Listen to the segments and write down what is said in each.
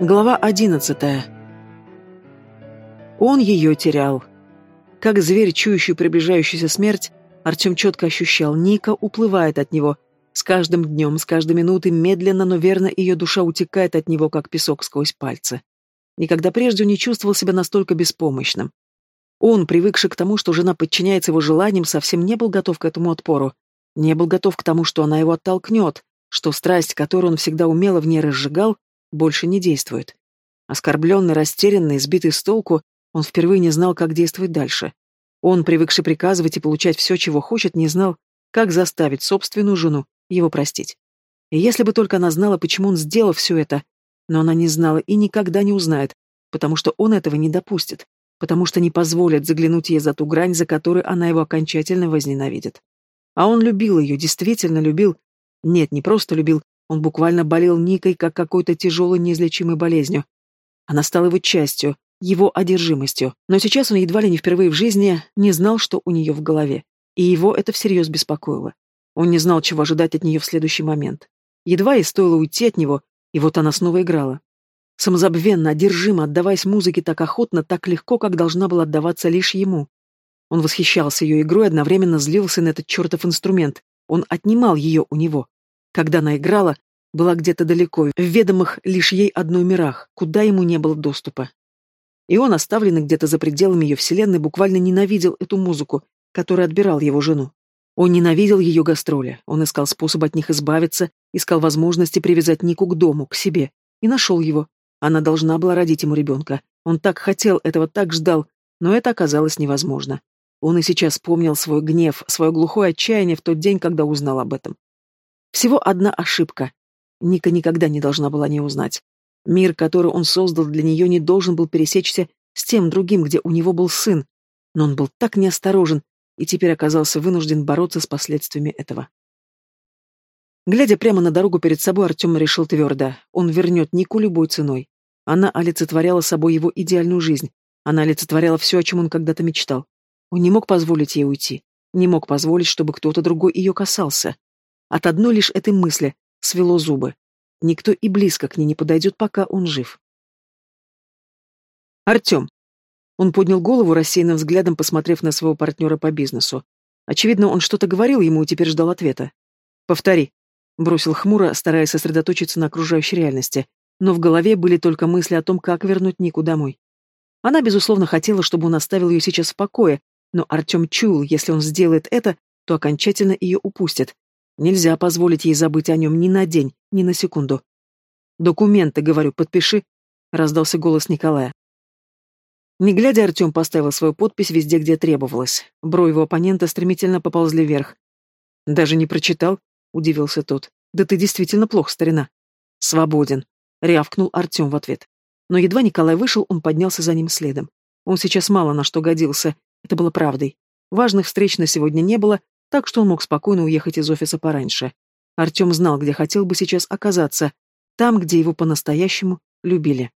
Глава одиннадцатая. Он ее терял. Как зверь, чующий приближающуюся смерть, Артем четко ощущал, Ника уплывает от него. С каждым днем, с каждой минутой, медленно, но верно, ее душа утекает от него, как песок сквозь пальцы. Никогда прежде он не чувствовал себя настолько беспомощным. Он, привыкший к тому, что жена подчиняется его желаниям, совсем не был готов к этому отпору. Не был готов к тому, что она его оттолкнет, что страсть, которую он всегда умело в ней разжигал, больше не действует. Оскорбленный, растерянный, сбитый с толку, он впервые не знал, как действовать дальше. Он, привыкший приказывать и получать все, чего хочет, не знал, как заставить собственную жену его простить. И если бы только она знала, почему он сделал все это, но она не знала и никогда не узнает, потому что он этого не допустит, потому что не позволит заглянуть ей за ту грань, за которой она его окончательно возненавидит. А он любил ее, действительно любил. Нет, не просто любил, он буквально болел Никой, как какой-то тяжелой неизлечимой болезнью. Она стала его частью, его одержимостью. Но сейчас он едва ли не впервые в жизни не знал, что у нее в голове. И его это всерьез беспокоило. Он не знал, чего ожидать от нее в следующий момент. Едва ей стоило уйти от него, и вот она снова играла. Самозабвенно, одержимо, отдаваясь музыке так охотно, так легко, как должна была отдаваться лишь ему. Он восхищался ее игрой, одновременно злился на этот чертов инструмент. Он отнимал ее у него. Когда она играла, была где-то далеко, в ведомых лишь ей одной мирах, куда ему не было доступа. И он, оставленный где-то за пределами ее вселенной, буквально ненавидел эту музыку, которая отбирал его жену. Он ненавидел ее гастроли, он искал способ от них избавиться, искал возможности привязать Нику к дому, к себе, и нашел его. Она должна была родить ему ребенка. Он так хотел этого, так ждал, но это оказалось невозможно. Он и сейчас помнил свой гнев, свое глухое отчаяние в тот день, когда узнал об этом. Всего одна ошибка. Ника никогда не должна была не узнать. Мир, который он создал для нее, не должен был пересечься с тем другим, где у него был сын. Но он был так неосторожен и теперь оказался вынужден бороться с последствиями этого. Глядя прямо на дорогу перед собой, Артем решил твердо. Он вернет Нику любой ценой. Она олицетворяла собой его идеальную жизнь. Она олицетворяла все, о чем он когда-то мечтал. Он не мог позволить ей уйти. Не мог позволить, чтобы кто-то другой ее касался. От одной лишь этой мысли свело зубы. Никто и близко к ней не подойдет, пока он жив. Артем. Он поднял голову, рассеянным взглядом посмотрев на своего партнера по бизнесу. Очевидно, он что-то говорил ему и теперь ждал ответа. «Повтори», — бросил хмуро, стараясь сосредоточиться на окружающей реальности, но в голове были только мысли о том, как вернуть Нику домой. Она, безусловно, хотела, чтобы он оставил ее сейчас в покое, но Артем чуял, если он сделает это, то окончательно ее упустит, Нельзя позволить ей забыть о нем ни на день, ни на секунду. «Документы, говорю, подпиши», — раздался голос Николая. Не глядя, Артем поставил свою подпись везде, где требовалось. Брови его оппонента стремительно поползли вверх. «Даже не прочитал?» — удивился тот. «Да ты действительно плох, старина». «Свободен», — рявкнул Артем в ответ. Но едва Николай вышел, он поднялся за ним следом. Он сейчас мало на что годился, это было правдой. Важных встреч на сегодня не было, так что он мог спокойно уехать из офиса пораньше. Артем знал, где хотел бы сейчас оказаться, там, где его по-настоящему любили.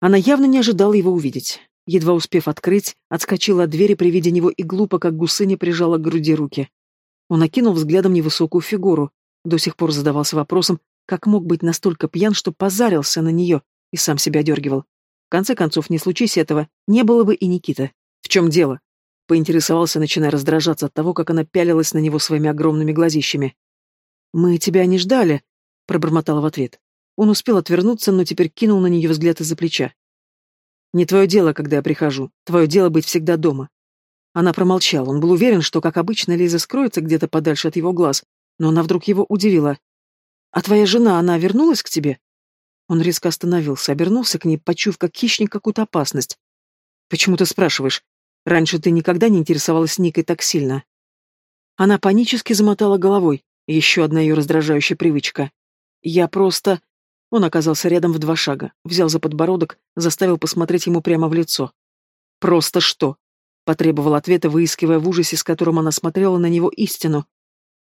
Она явно не ожидала его увидеть. Едва успев открыть, отскочила от двери при виде него и глупо, как гусыня, прижала к груди руки. Он окинул взглядом невысокую фигуру, до сих пор задавался вопросом, как мог быть настолько пьян, что позарился на нее и сам себя дергивал. В конце концов, не случись этого, не было бы и Никита. В чем дело? Поинтересовался, начиная раздражаться от того, как она пялилась на него своими огромными глазищами. «Мы тебя не ждали», — пробормотала в ответ. Он успел отвернуться, но теперь кинул на нее взгляд из-за плеча. «Не твое дело, когда я прихожу. Твое дело быть всегда дома». Она промолчала. Он был уверен, что, как обычно, Лиза скроется где-то подальше от его глаз, но она вдруг его удивила. «А твоя жена, она вернулась к тебе?» Он резко остановился, обернулся к ней, почуяв как хищник какую-то опасность. «Почему ты спрашиваешь?» Раньше ты никогда не интересовалась Никой так сильно. Она панически замотала головой. Еще одна ее раздражающая привычка. Я просто... Он оказался рядом в два шага, взял за подбородок, заставил посмотреть ему прямо в лицо. «Просто что?» — потребовал ответа, выискивая в ужасе, с которым она смотрела на него истину.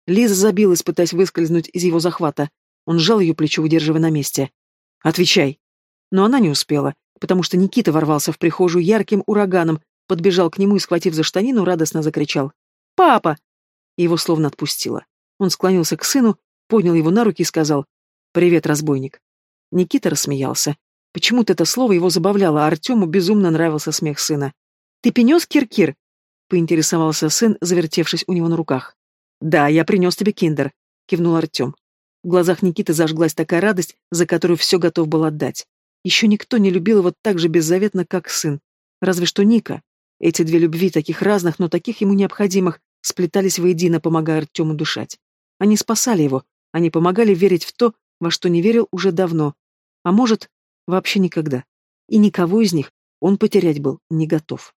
Лиза забилась, пытаясь выскользнуть из его захвата. Он сжал ее плечо, удерживая на месте. «Отвечай». Но она не успела, потому что Никита ворвался в прихожую ярким ураганом, подбежал к нему и, схватив за штанину, радостно закричал. «Папа!» Его словно отпустило. Он склонился к сыну, поднял его на руки и сказал «Привет, разбойник». Никита рассмеялся. Почему-то это слово его забавляло, а Артему безумно нравился смех сына. «Ты принес кир-кир?» — поинтересовался сын, завертевшись у него на руках. «Да, я принес тебе киндер», — кивнул Артем. В глазах Никиты зажглась такая радость, за которую все готов был отдать. Еще никто не любил его так же беззаветно, как сын. Разве что Ника. Эти две любви, таких разных, но таких ему необходимых, сплетались воедино, помогая Артему дышать. Они спасали его, они помогали верить в то, во что не верил уже давно. А может, вообще никогда. И никого из них он потерять был не готов.